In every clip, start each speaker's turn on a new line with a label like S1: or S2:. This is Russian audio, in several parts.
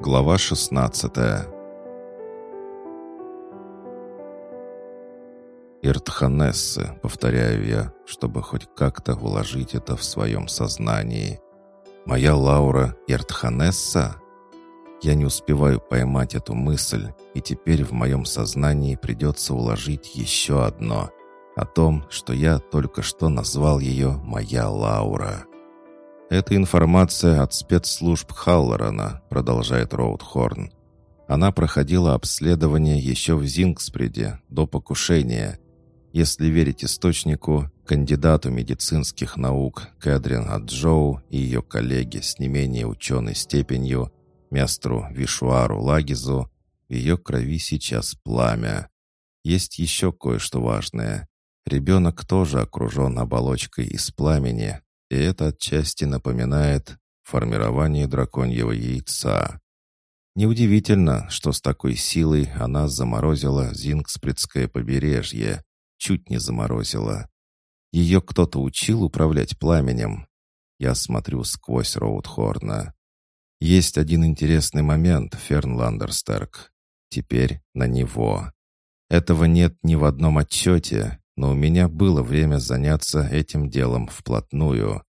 S1: Глава 16 Иртханессы, повторяю я, чтобы хоть как-то уложить это в своем сознании. Моя Лаура Иртханесса? Я не успеваю поймать эту мысль, и теперь в моем сознании придется уложить еще одно о том, что я только что назвал ее «Моя Лаура». «Это информация от спецслужб Халлорана», — продолжает Роудхорн. Она проходила обследование еще в Зингспреде, до покушения. Если верить источнику, кандидату медицинских наук Кэдрин Аджоу и ее коллеге с не менее ученой степенью, местру Вишуару Лагизу, в ее крови сейчас пламя. Есть еще кое-что важное. Ребенок тоже окружен оболочкой из пламени, и это отчасти напоминает формирование драконьего яйца. Неудивительно, что с такой силой она заморозила Зингспредское побережье, чуть не заморозила. Ее кто-то учил управлять пламенем. Я смотрю сквозь Роудхорна. Есть один интересный момент, Ферн Ландерстерк. Теперь на него. Этого нет ни в одном отчете, но у меня было время заняться этим делом вплотную.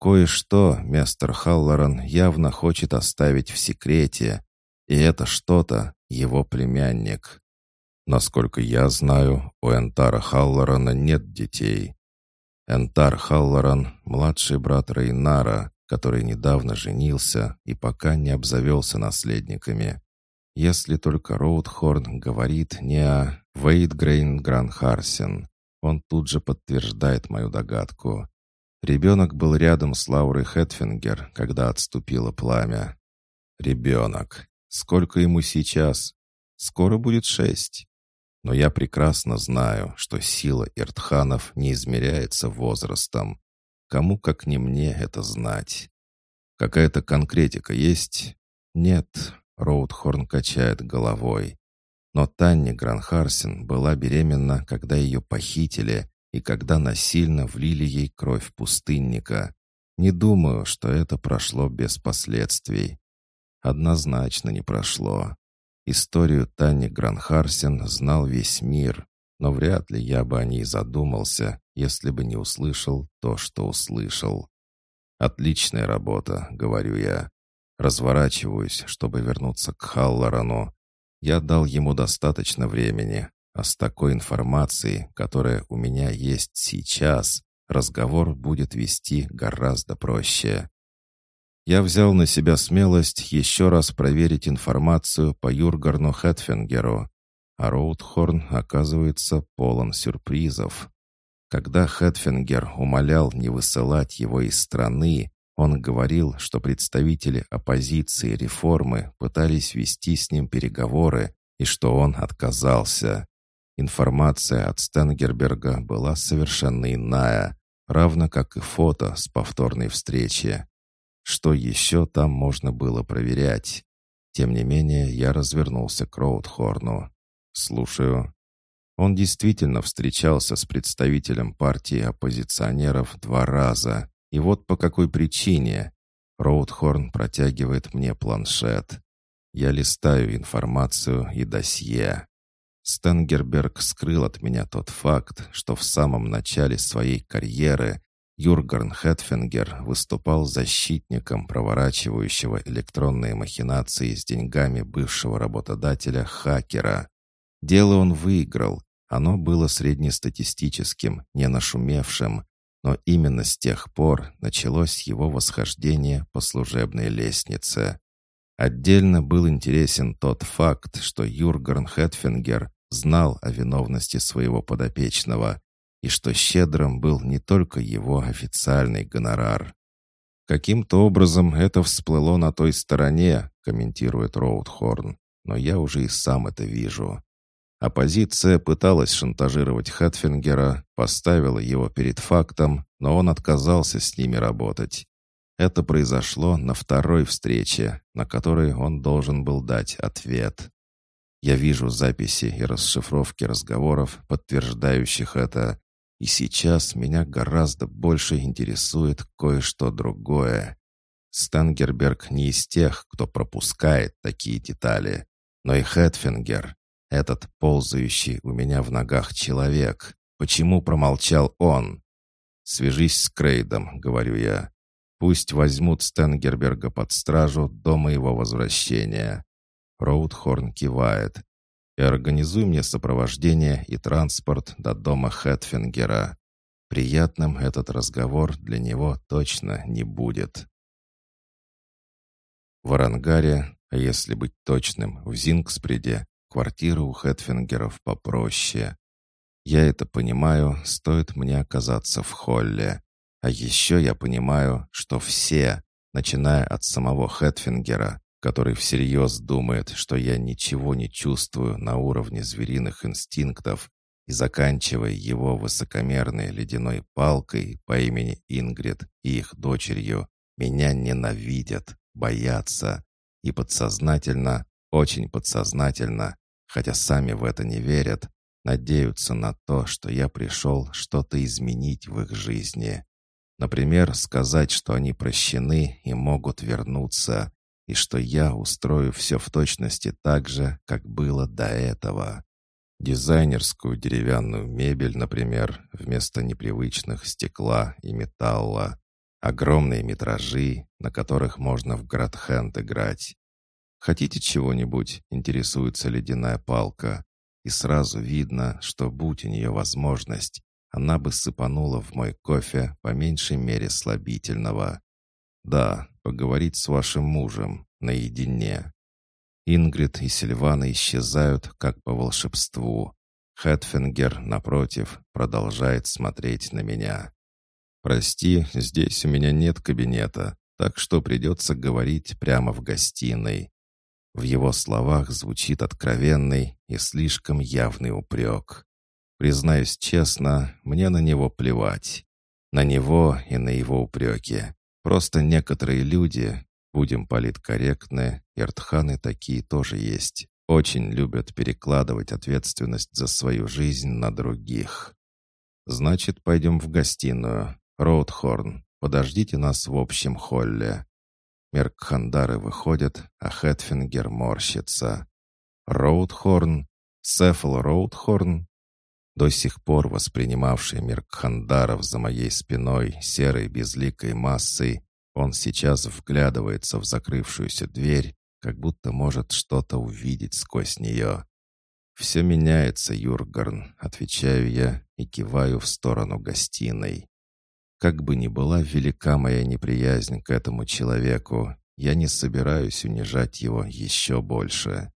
S1: Кое-что мистер Халлоран явно хочет оставить в секрете, и это что-то его племянник. Насколько я знаю, у Энтара Халлорана нет детей. Энтар Халлоран — младший брат Рейнара, который недавно женился и пока не обзавелся наследниками. Если только Роудхорн говорит не о Вейтгрейн Гранхарсен, он тут же подтверждает мою догадку. Ребенок был рядом с Лаурой Хэтфингер, когда отступило пламя. Ребенок. Сколько ему сейчас? Скоро будет шесть. Но я прекрасно знаю, что сила Иртханов не измеряется возрастом. Кому, как не мне, это знать. Какая-то конкретика есть? Нет, Роудхорн качает головой. Но Танни Гранхарсен была беременна, когда ее похитили и когда насильно влили ей кровь пустынника. Не думаю, что это прошло без последствий. Однозначно не прошло. Историю Танни Гранхарсен знал весь мир, но вряд ли я бы о ней задумался, если бы не услышал то, что услышал. «Отличная работа», — говорю я. Разворачиваюсь, чтобы вернуться к Халлорану, я дал ему достаточно времени, а с такой информацией, которая у меня есть сейчас, разговор будет вести гораздо проще. Я взял на себя смелость еще раз проверить информацию по Юргарну Хэтфингеру, а Роудхорн, оказывается, полон сюрпризов. Когда Хэтфингер умолял не высылать его из страны, он говорил, что представители оппозиции реформы пытались вести с ним переговоры и что он отказался. Информация от Стенгерберга была совершенно иная, равно как и фото с повторной встречи. Что еще там можно было проверять? Тем не менее, я развернулся к Роудхорну. «Слушаю». Он действительно встречался с представителем партии оппозиционеров два раза и вот по какой причине. Роудхорн протягивает мне планшет. Я листаю информацию и досье. Стенгерберг скрыл от меня тот факт, что в самом начале своей карьеры Юргарн Хэтфингер выступал защитником проворачивающего электронные махинации с деньгами бывшего работодателя-хакера. Дело он выиграл, оно было среднестатистическим, не нашумевшим, но именно с тех пор началось его восхождение по служебной лестнице. Отдельно был интересен тот факт, что Юргарн Хэтфингер знал о виновности своего подопечного и что щедрым был не только его официальный гонорар. «Каким-то образом это всплыло на той стороне», комментирует Роудхорн, но я уже и сам это вижу. Оппозиция пыталась шантажировать Хэтфингера, поставила его перед фактом, но он отказался с ними работать. Это произошло на второй встрече, на которой он должен был дать ответ. Я вижу записи и расшифровки разговоров, подтверждающих это, и сейчас меня гораздо больше интересует кое-что другое. Стенгерберг не из тех, кто пропускает такие детали, но и Хэтфингер, этот ползающий у меня в ногах человек. Почему промолчал он? «Свяжись с Крейдом», — говорю я. «Пусть возьмут Стенгерберга под стражу до моего возвращения». Роудхорн кивает. «И организуй мне сопровождение и транспорт до дома Хэтфингера. Приятным этот разговор для него точно не будет». В Арангаре, а если быть точным, в Зингспреде, квартира у Хэтфингеров попроще. Я это понимаю, стоит мне оказаться в холле. А еще я понимаю, что все, начиная от самого Хэтфингера, который всерьез думает, что я ничего не чувствую на уровне звериных инстинктов, и заканчивая его высокомерной ледяной палкой по имени Ингрид и их дочерью, меня ненавидят, боятся и подсознательно, очень подсознательно, хотя сами в это не верят, надеются на то, что я пришел что-то изменить в их жизни. Например, сказать, что они прощены и могут вернуться, и что я устрою все в точности так же, как было до этого. Дизайнерскую деревянную мебель, например, вместо непривычных стекла и металла. Огромные метражи, на которых можно в Градхенд играть. «Хотите чего-нибудь?» — интересуется ледяная палка. И сразу видно, что будь у нее возможность, она бы сыпанула в мой кофе по меньшей мере слабительного. Да, поговорить с вашим мужем наедине. Ингрид и Сильвана исчезают, как по волшебству. Хэтфингер, напротив, продолжает смотреть на меня. «Прости, здесь у меня нет кабинета, так что придется говорить прямо в гостиной. В его словах звучит откровенный и слишком явный упрек. Признаюсь честно, мне на него плевать. На него и на его упреки. Просто некоторые люди, будем политкорректны, иртханы такие тоже есть, очень любят перекладывать ответственность за свою жизнь на других. Значит, пойдем в гостиную. Роудхорн, подождите нас в общем холле. Меркхандары выходят, а Хэтфингер морщится. Роудхорн? Сефал Роудхорн? До сих пор воспринимавший Меркхандаров за моей спиной серой безликой массой, он сейчас вглядывается в закрывшуюся дверь, как будто может что-то увидеть сквозь нее. «Все меняется, Юргарн», — отвечаю я и киваю в сторону гостиной. Как бы ни была велика моя неприязнь к этому человеку, я не собираюсь унижать его еще больше.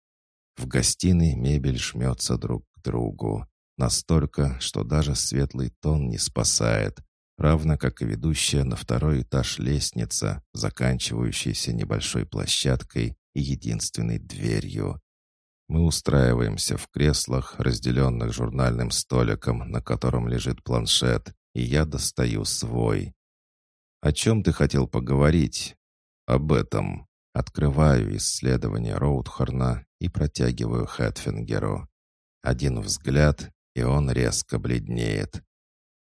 S1: В гостиной мебель жмется друг к другу. Настолько, что даже светлый тон не спасает, равно как и ведущая на второй этаж лестница, заканчивающаяся небольшой площадкой и единственной дверью. Мы устраиваемся в креслах, разделенных журнальным столиком, на котором лежит планшет, и я достаю свой. «О чем ты хотел поговорить?» «Об этом». Открываю исследование Роудхорна и протягиваю Хэтфингеру. Один взгляд, и он резко бледнеет.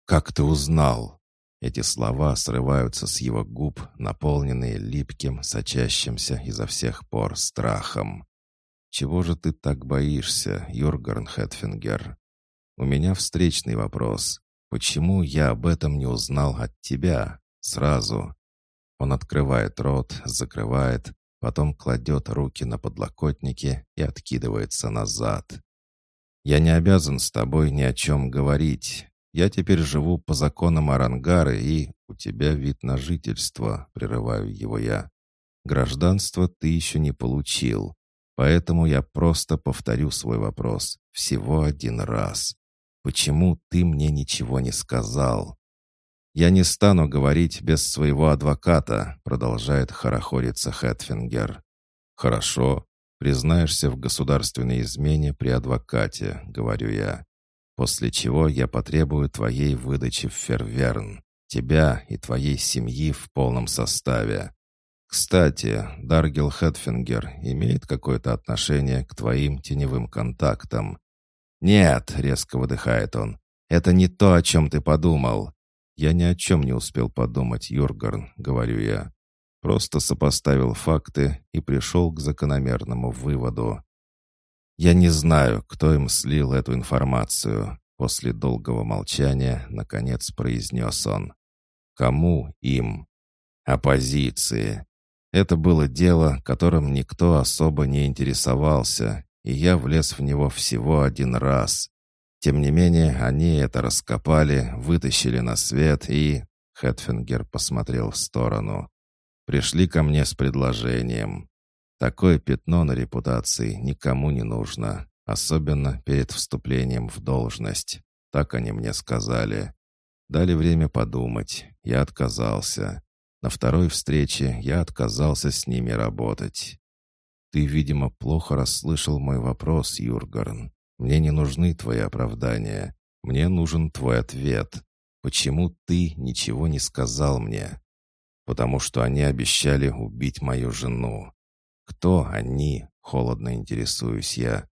S1: «Как ты узнал?» Эти слова срываются с его губ, наполненные липким, сочащимся изо всех пор страхом. «Чего же ты так боишься, Юргарн Хэтфингер?» «У меня встречный вопрос. Почему я об этом не узнал от тебя? Сразу. Он открывает рот, закрывает, потом кладет руки на подлокотники и откидывается назад. «Я не обязан с тобой ни о чем говорить. Я теперь живу по законам Арангары, и у тебя вид на жительство», — прерываю его я. «Гражданство ты еще не получил, поэтому я просто повторю свой вопрос всего один раз. «Почему ты мне ничего не сказал?» «Я не стану говорить без своего адвоката», продолжает хорохориться Хэтфингер. «Хорошо. Признаешься в государственной измене при адвокате», говорю я. «После чего я потребую твоей выдачи в Ферверн, тебя и твоей семьи в полном составе. Кстати, Даргил Хэтфингер имеет какое-то отношение к твоим теневым контактам. «Нет», — резко выдыхает он, — «это не то, о чем ты подумал». «Я ни о чем не успел подумать, Юргарн», — говорю я. Просто сопоставил факты и пришел к закономерному выводу. «Я не знаю, кто им слил эту информацию», — после долгого молчания, наконец произнес он. «Кому им?» «Оппозиции. Это было дело, которым никто особо не интересовался, и я влез в него всего один раз. Тем не менее, они это раскопали, вытащили на свет и...» Хэтфингер посмотрел в сторону. «Пришли ко мне с предложением. Такое пятно на репутации никому не нужно, особенно перед вступлением в должность. Так они мне сказали. Дали время подумать. Я отказался. На второй встрече я отказался с ними работать. Ты, видимо, плохо расслышал мой вопрос, Юргарн. Мне не нужны твои оправдания. Мне нужен твой ответ. Почему ты ничего не сказал мне? Потому что они обещали убить мою жену. «Кто они?» — холодно интересуюсь я.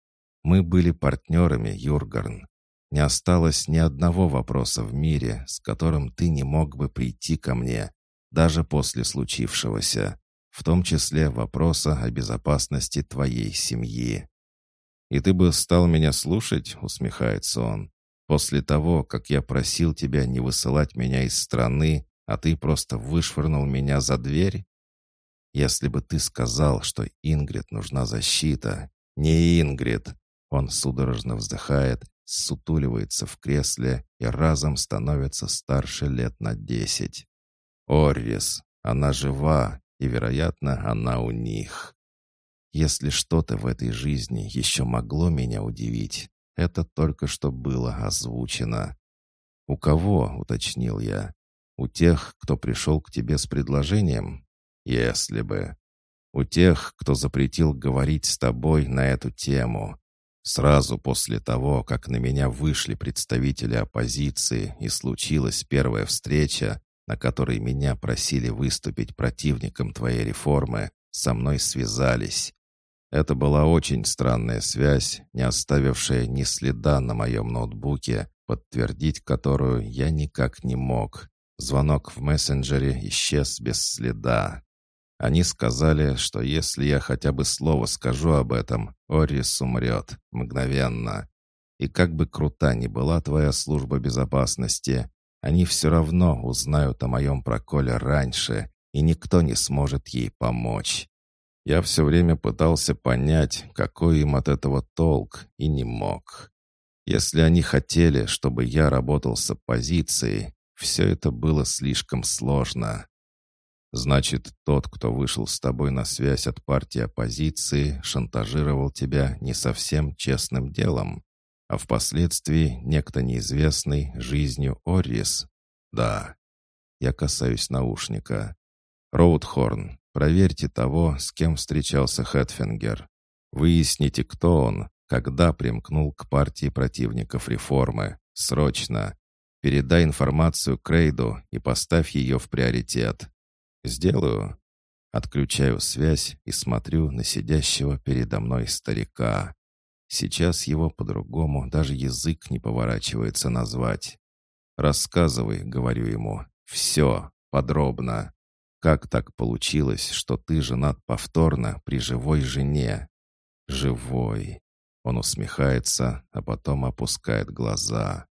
S1: «Мы были партнерами, Юргарн. Не осталось ни одного вопроса в мире, с которым ты не мог бы прийти ко мне, даже после случившегося, в том числе вопроса о безопасности твоей семьи». «И ты бы стал меня слушать?» — усмехается он. «После того, как я просил тебя не высылать меня из страны, а ты просто вышвырнул меня за дверь?» Если бы ты сказал, что Ингрид нужна защита. Не Ингрид. Он судорожно вздыхает, сутуливается в кресле и разом становится старше лет на десять. Оррис. Она жива, и, вероятно, она у них. Если что-то в этой жизни еще могло меня удивить, это только что было озвучено. «У кого?» — уточнил я. «У тех, кто пришел к тебе с предложением?» Если бы. У тех, кто запретил говорить с тобой на эту тему. Сразу после того, как на меня вышли представители оппозиции и случилась первая встреча, на которой меня просили выступить противником твоей реформы, со мной связались. Это была очень странная связь, не оставившая ни следа на моем ноутбуке, подтвердить которую я никак не мог. Звонок в мессенджере исчез без следа. Они сказали, что если я хотя бы слово скажу об этом, Орис умрет. Мгновенно. И как бы крута ни была твоя служба безопасности, они все равно узнают о моем проколе раньше, и никто не сможет ей помочь. Я все время пытался понять, какой им от этого толк, и не мог. Если они хотели, чтобы я работал с оппозицией, все это было слишком сложно. Значит, тот, кто вышел с тобой на связь от партии оппозиции, шантажировал тебя не совсем честным делом, а впоследствии некто неизвестный жизнью Оррис. Да. Я касаюсь наушника. Роудхорн, проверьте того, с кем встречался Хэтфингер. Выясните, кто он, когда примкнул к партии противников реформы. Срочно. Передай информацию Крейду и поставь ее в приоритет. «Сделаю». Отключаю связь и смотрю на сидящего передо мной старика. Сейчас его по-другому даже язык не поворачивается назвать. «Рассказывай», — говорю ему, — «все, подробно. Как так получилось, что ты женат повторно при живой жене?» «Живой». Он усмехается, а потом опускает глаза.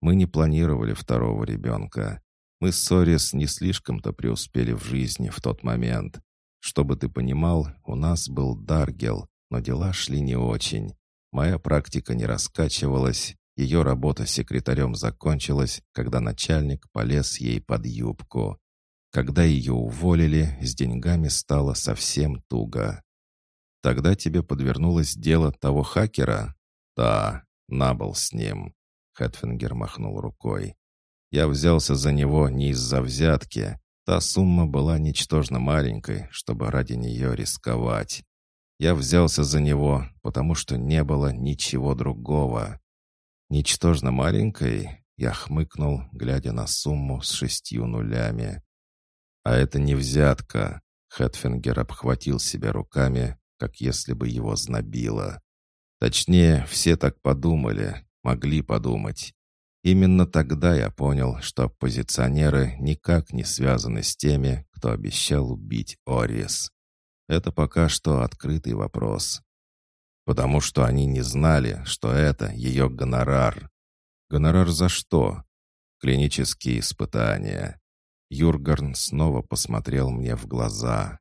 S1: «Мы не планировали второго ребенка. Мы с Сорис не слишком-то преуспели в жизни в тот момент. Чтобы ты понимал, у нас был Даргел, но дела шли не очень. Моя практика не раскачивалась, ее работа секретарем закончилась, когда начальник полез ей под юбку. Когда ее уволили, с деньгами стало совсем туго. Тогда тебе подвернулось дело того хакера? Да, набыл с ним. Хэтфингер махнул рукой. Я взялся за него не из-за взятки. Та сумма была ничтожно маленькой, чтобы ради нее рисковать. Я взялся за него, потому что не было ничего другого. Ничтожно маленькой я хмыкнул, глядя на сумму с шестью нулями. А это не взятка. Хэтфингер обхватил себя руками, как если бы его знобило. Точнее, все так подумали, могли подумать. Именно тогда я понял, что оппозиционеры никак не связаны с теми, кто обещал убить Орис. Это пока что открытый вопрос. Потому что они не знали, что это ее гонорар. Гонорар за что? Клинические испытания. Юргарн снова посмотрел мне в глаза.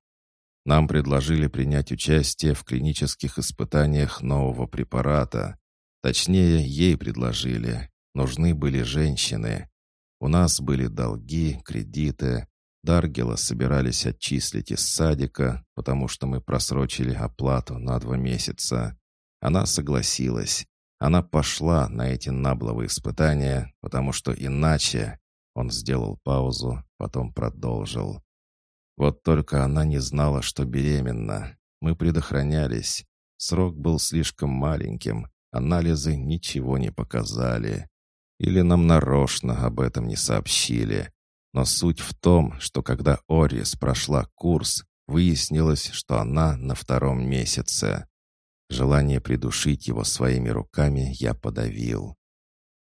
S1: Нам предложили принять участие в клинических испытаниях нового препарата. Точнее, ей предложили. Нужны были женщины. У нас были долги, кредиты. Даргела собирались отчислить из садика, потому что мы просрочили оплату на два месяца. Она согласилась. Она пошла на эти набловые испытания, потому что иначе... Он сделал паузу, потом продолжил. Вот только она не знала, что беременна. Мы предохранялись. Срок был слишком маленьким. Анализы ничего не показали. Или нам нарочно об этом не сообщили. Но суть в том, что когда Орис прошла курс, выяснилось, что она на втором месяце. Желание придушить его своими руками я подавил.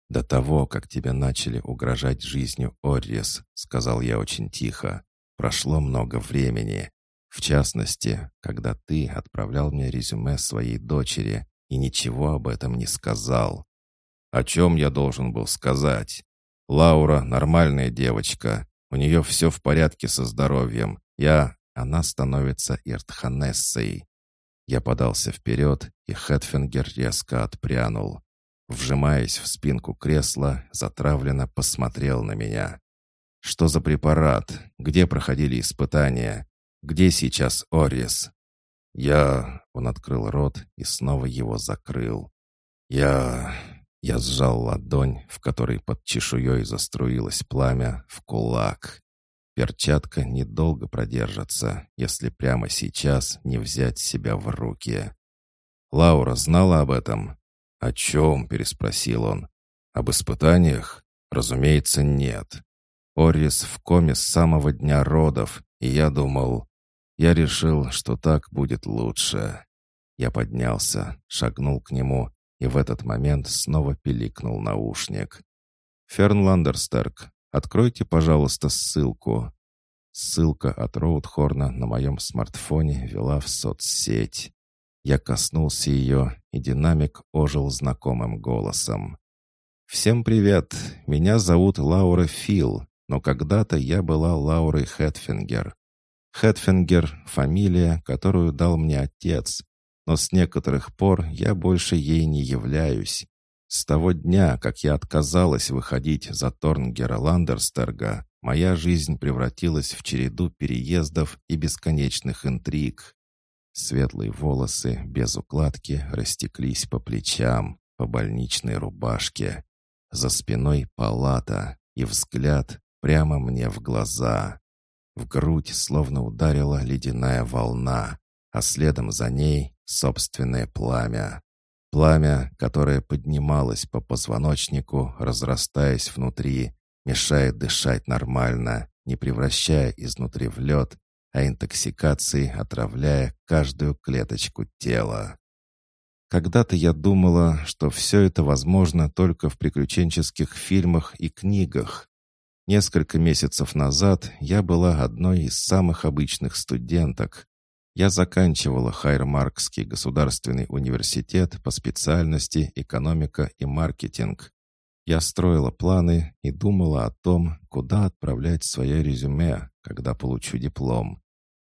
S1: «До того, как тебе начали угрожать жизнью Орис», — сказал я очень тихо, — «прошло много времени. В частности, когда ты отправлял мне резюме своей дочери и ничего об этом не сказал. О чем я должен был сказать? Лаура нормальная девочка. У нее все в порядке со здоровьем. Я... Она становится Иртханессой. Я подался вперед, и Хэтфингер резко отпрянул. Вжимаясь в спинку кресла, затравленно посмотрел на меня. «Что за препарат? Где проходили испытания? Где сейчас Орис?» «Я...» — он открыл рот и снова его закрыл. «Я... Я сжал ладонь, в которой под чешуей заструилось пламя, в кулак. Перчатка недолго продержится, если прямо сейчас не взять себя в руки. Лаура знала об этом? «О чем?» — переспросил он. «Об испытаниях? Разумеется, нет. Орис в коме с самого дня родов, и я думал... Я решил, что так будет лучше». Я поднялся, шагнул к нему и в этот момент снова пиликнул наушник. «Ферн Ландерстерк, откройте, пожалуйста, ссылку». Ссылка от Роудхорна на моем смартфоне вела в соцсеть. Я коснулся ее, и динамик ожил знакомым голосом. «Всем привет! Меня зовут Лаура Фил, но когда-то я была Лаурой Хэтфингер. Хэтфингер — фамилия, которую дал мне отец, но с некоторых пор я больше ей не являюсь. С того дня, как я отказалась выходить за Торнгера Ландерстерга, моя жизнь превратилась в череду переездов и бесконечных интриг. Светлые волосы без укладки растеклись по плечам, по больничной рубашке. За спиной палата и взгляд прямо мне в глаза. В грудь словно ударила ледяная волна, а следом за ней собственное пламя. Пламя, которое поднималось по позвоночнику, разрастаясь внутри, мешает дышать нормально, не превращая изнутри в лед, а интоксикацией отравляя каждую клеточку тела. Когда-то я думала, что все это возможно только в приключенческих фильмах и книгах. Несколько месяцев назад я была одной из самых обычных студенток, я заканчивала Хайрмаркский государственный университет по специальности экономика и маркетинг. Я строила планы и думала о том, куда отправлять свое резюме, когда получу диплом.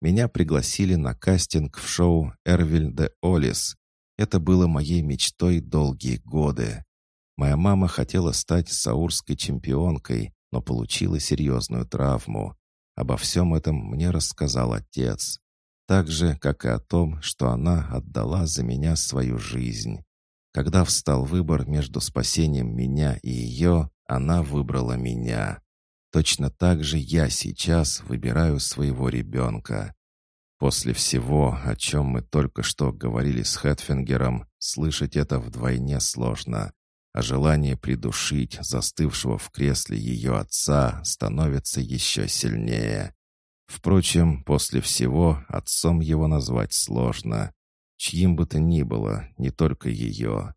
S1: Меня пригласили на кастинг в шоу «Эрвиль де Олис». Это было моей мечтой долгие годы. Моя мама хотела стать саурской чемпионкой, но получила серьезную травму. Обо всем этом мне рассказал отец так же, как и о том, что она отдала за меня свою жизнь. Когда встал выбор между спасением меня и ее, она выбрала меня. Точно так же я сейчас выбираю своего ребенка. После всего, о чем мы только что говорили с Хэтфингером, слышать это вдвойне сложно, а желание придушить застывшего в кресле ее отца становится еще сильнее. Впрочем, после всего отцом его назвать сложно. Чьим бы то ни было, не только ее.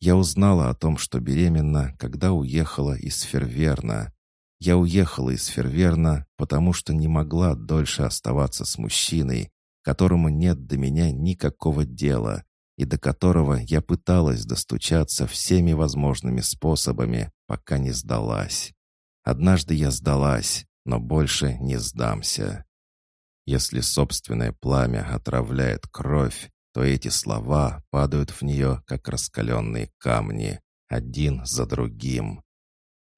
S1: Я узнала о том, что беременна, когда уехала из Ферверна. Я уехала из Ферверна, потому что не могла дольше оставаться с мужчиной, которому нет до меня никакого дела, и до которого я пыталась достучаться всеми возможными способами, пока не сдалась. Однажды я сдалась, но больше не сдамся. Если собственное пламя отравляет кровь, то эти слова падают в нее, как раскаленные камни, один за другим.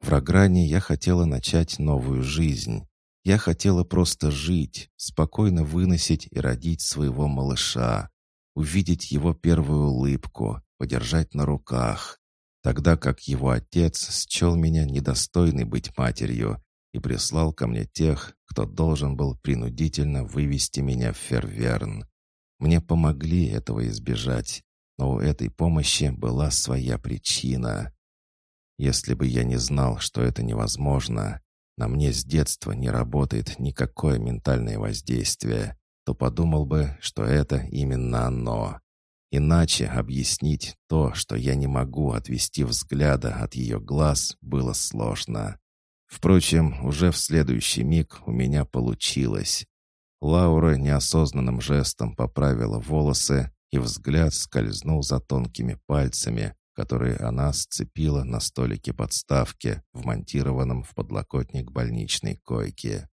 S1: В Рогране я хотела начать новую жизнь. Я хотела просто жить, спокойно выносить и родить своего малыша, увидеть его первую улыбку, подержать на руках, тогда как его отец счел меня недостойной быть матерью и прислал ко мне тех, кто должен был принудительно вывести меня в Ферверн. Мне помогли этого избежать, но у этой помощи была своя причина. Если бы я не знал, что это невозможно, на мне с детства не работает никакое ментальное воздействие, то подумал бы, что это именно оно. Иначе объяснить то, что я не могу отвести взгляда от ее глаз, было сложно. Впрочем, уже в следующий миг у меня получилось. Лаура неосознанным жестом поправила волосы, и взгляд скользнул за тонкими пальцами, которые она сцепила на столике подставки, вмонтированном в подлокотник больничной койки.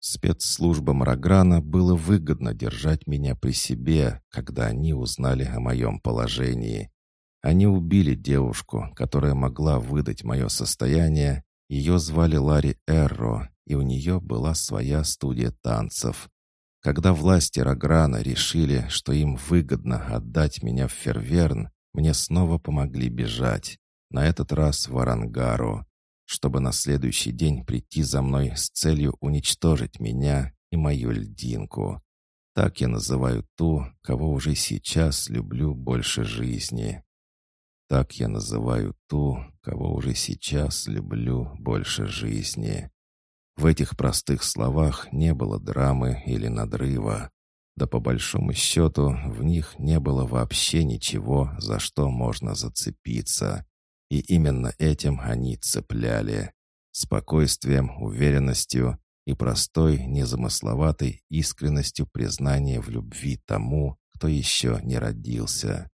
S1: Спецслужбам Рограна было выгодно держать меня при себе, когда они узнали о моем положении. Они убили девушку, которая могла выдать мое состояние. Ее звали Ларри Эрро, и у нее была своя студия танцев. Когда власти Рограна решили, что им выгодно отдать меня в Ферверн, мне снова помогли бежать. На этот раз в Арангару чтобы на следующий день прийти за мной с целью уничтожить меня и мою льдинку. Так я называю ту, кого уже сейчас люблю больше жизни. Так я называю ту, кого уже сейчас люблю больше жизни. В этих простых словах не было драмы или надрыва. Да по большому счету в них не было вообще ничего, за что можно зацепиться. И именно этим они цепляли. Спокойствием, уверенностью и простой, незамысловатой искренностью признания в любви тому, кто еще не родился.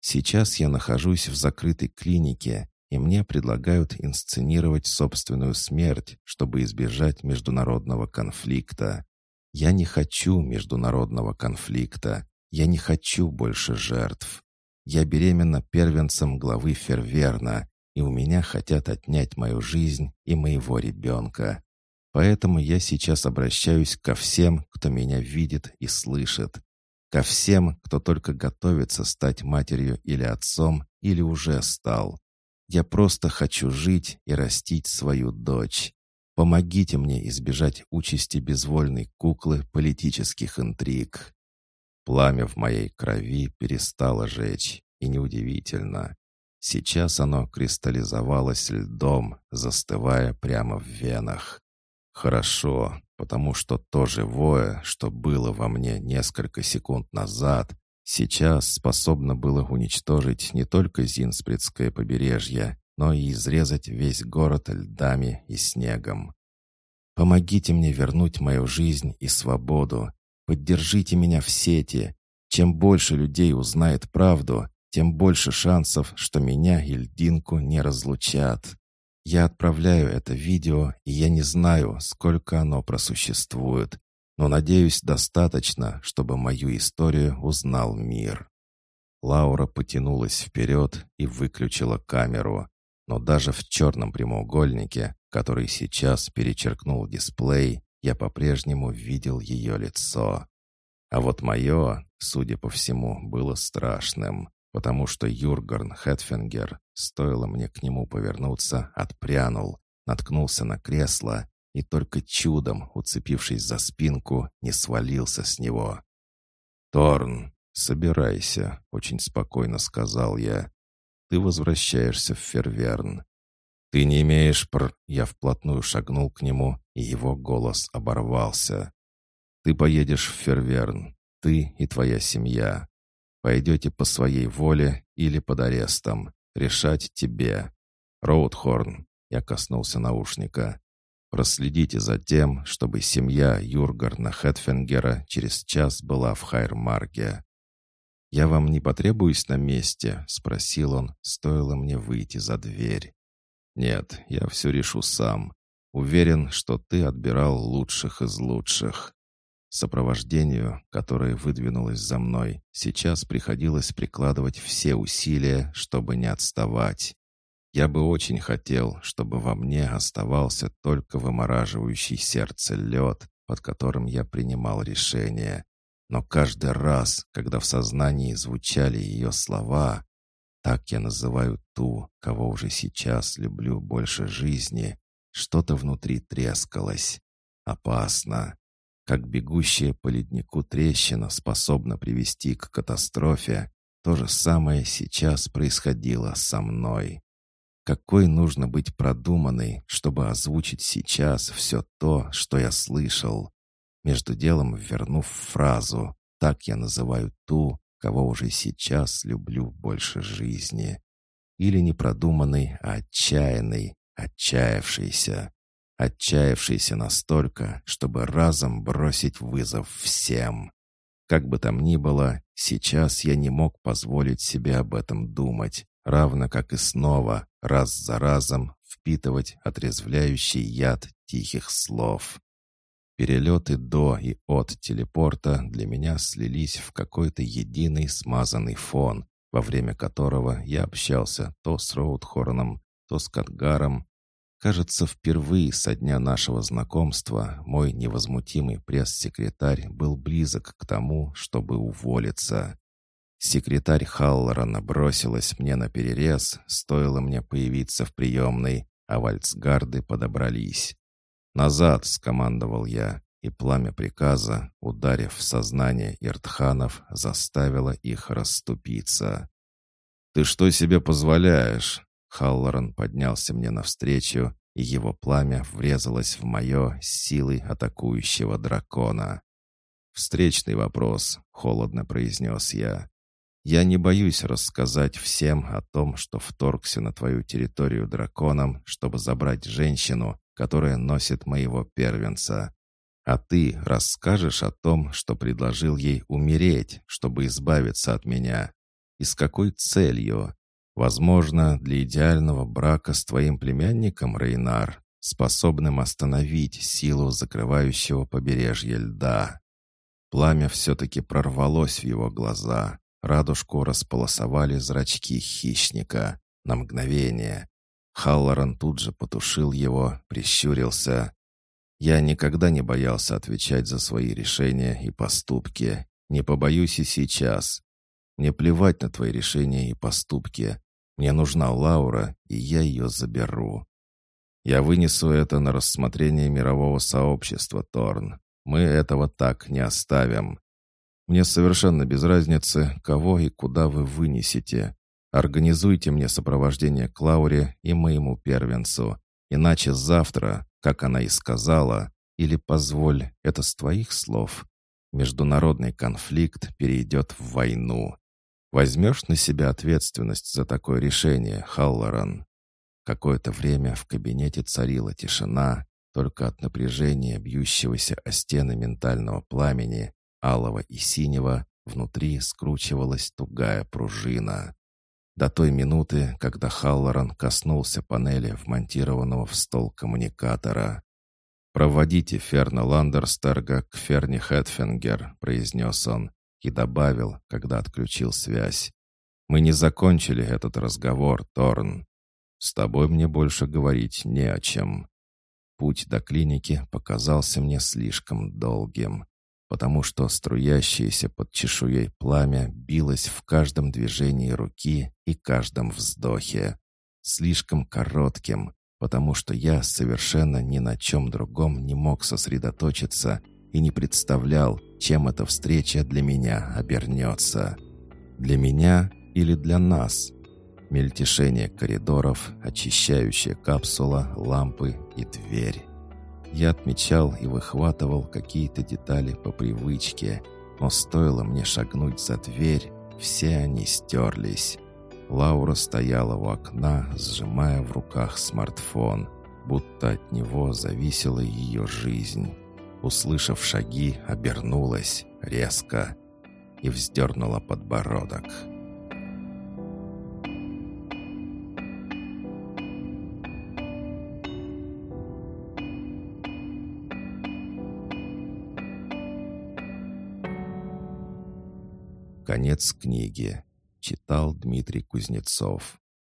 S1: Сейчас я нахожусь в закрытой клинике, и мне предлагают инсценировать собственную смерть, чтобы избежать международного конфликта. Я не хочу международного конфликта. Я не хочу больше жертв. Я беременна первенцем главы Ферверна, и у меня хотят отнять мою жизнь и моего ребенка. Поэтому я сейчас обращаюсь ко всем, кто меня видит и слышит. Ко всем, кто только готовится стать матерью или отцом, или уже стал. Я просто хочу жить и растить свою дочь. Помогите мне избежать участи безвольной куклы политических интриг. Пламя в моей крови перестало жечь, и неудивительно. Сейчас оно кристаллизовалось льдом, застывая прямо в венах. Хорошо, потому что то живое, что было во мне несколько секунд назад, сейчас способно было уничтожить не только Зинспредское побережье, но и изрезать весь город льдами и снегом. Помогите мне вернуть мою жизнь и свободу, Поддержите меня в сети. Чем больше людей узнает правду, тем больше шансов, что меня и льдинку не разлучат. Я отправляю это видео, и я не знаю, сколько оно просуществует, но надеюсь достаточно, чтобы мою историю узнал мир. Лаура потянулась вперед и выключила камеру, но даже в черном прямоугольнике, который сейчас перечеркнул дисплей, я по-прежнему видел ее лицо. А вот мое, судя по всему, было страшным, потому что Юргарн Хэтфингер, стоило мне к нему повернуться, отпрянул, наткнулся на кресло и только чудом, уцепившись за спинку, не свалился с него. «Торн, собирайся», — очень спокойно сказал я. «Ты возвращаешься в Ферверн. «Ты не имеешь пр...» Я вплотную шагнул к нему, и его голос оборвался. «Ты поедешь в Ферверн. Ты и твоя семья. Пойдете по своей воле или под арестом. Решать тебе. Роудхорн, я коснулся наушника. Проследите за тем, чтобы семья Юргарна Хэтфингера через час была в Хайрмарге. «Я вам не потребуюсь на месте?» — спросил он, стоило мне выйти за дверь. «Нет, я все решу сам. Уверен, что ты отбирал лучших из лучших. Сопровождению, которое выдвинулось за мной, сейчас приходилось прикладывать все усилия, чтобы не отставать. Я бы очень хотел, чтобы во мне оставался только вымораживающий сердце лед, под которым я принимал решение. Но каждый раз, когда в сознании звучали ее слова, так я называю ту, кого уже сейчас люблю больше жизни, что-то внутри трескалось. Опасно. Как бегущая по леднику трещина способна привести к катастрофе, то же самое сейчас происходило со мной. Какой нужно быть продуманной, чтобы озвучить сейчас все то, что я слышал? Между делом вернув фразу «Так я называю ту, кого уже сейчас люблю больше жизни». Или не продуманный, а отчаянный, Отчаявшийся. Отчаявшийся настолько, чтобы разом бросить вызов всем. Как бы там ни было, сейчас я не мог позволить себе об этом думать, равно как и снова, раз за разом, впитывать отрезвляющий яд тихих слов. Перелеты до и от телепорта для меня слились в какой-то единый смазанный фон, во время которого я общался то с Роудхорном, то с Кадгаром, Кажется, впервые со дня нашего знакомства мой невозмутимый пресс-секретарь был близок к тому, чтобы уволиться. Секретарь Халлора набросилась мне на перерез, стоило мне появиться в приемной, а вальцгарды подобрались. «Назад!» — скомандовал я, и пламя приказа, ударив в сознание иртханов, заставило их расступиться. «Ты что себе позволяешь?» Халлоран поднялся мне навстречу, и его пламя врезалось в мое силой атакующего дракона. «Встречный вопрос», — холодно произнес я. «Я не боюсь рассказать всем о том, что вторгся на твою территорию драконом, чтобы забрать женщину, которая носит моего первенца. А ты расскажешь о том, что предложил ей умереть, чтобы избавиться от меня. И с какой целью? Возможно, для идеального брака с твоим племянником, Рейнар, способным остановить силу закрывающего побережье льда. Пламя все-таки прорвалось в его глаза. Радужку располосовали зрачки хищника. На мгновение. Халлоран тут же потушил его, прищурился. «Я никогда не боялся отвечать за свои решения и поступки. Не побоюсь и сейчас. Мне плевать на твои решения и поступки. Мне нужна Лаура, и я ее заберу. Я вынесу это на рассмотрение мирового сообщества, Торн. Мы этого так не оставим. Мне совершенно без разницы, кого и куда вы вынесете. Организуйте мне сопровождение к Лауре и моему первенцу. Иначе завтра, как она и сказала, или позволь, это с твоих слов, международный конфликт перейдет в войну. Возьмешь на себя ответственность за такое решение, Халлоран?» Какое-то время в кабинете царила тишина, только от напряжения бьющегося о стены ментального пламени, алого и синего, внутри скручивалась тугая пружина. До той минуты, когда Халлоран коснулся панели вмонтированного в стол коммуникатора. «Проводите Ферна Ландерстерга к Ферни Хэтфингер», — произнес он, и добавил, когда отключил связь. «Мы не закончили этот разговор, Торн. С тобой мне больше говорить не о чем». Путь до клиники показался мне слишком долгим, потому что струящееся под чешуей пламя билось в каждом движении руки и каждом вздохе. Слишком коротким, потому что я совершенно ни на чем другом не мог сосредоточиться и не представлял, чем эта встреча для меня обернется. Для меня или для нас? Мельтешение коридоров, очищающая капсула, лампы и дверь. Я отмечал и выхватывал какие-то детали по привычке, но стоило мне шагнуть за дверь, все они стерлись. Лаура стояла у окна, сжимая в руках смартфон, будто от него зависела ее жизнь. Услышав шаги, обернулась резко и вздернула подбородок. Конец книги. Читал Дмитрий Кузнецов.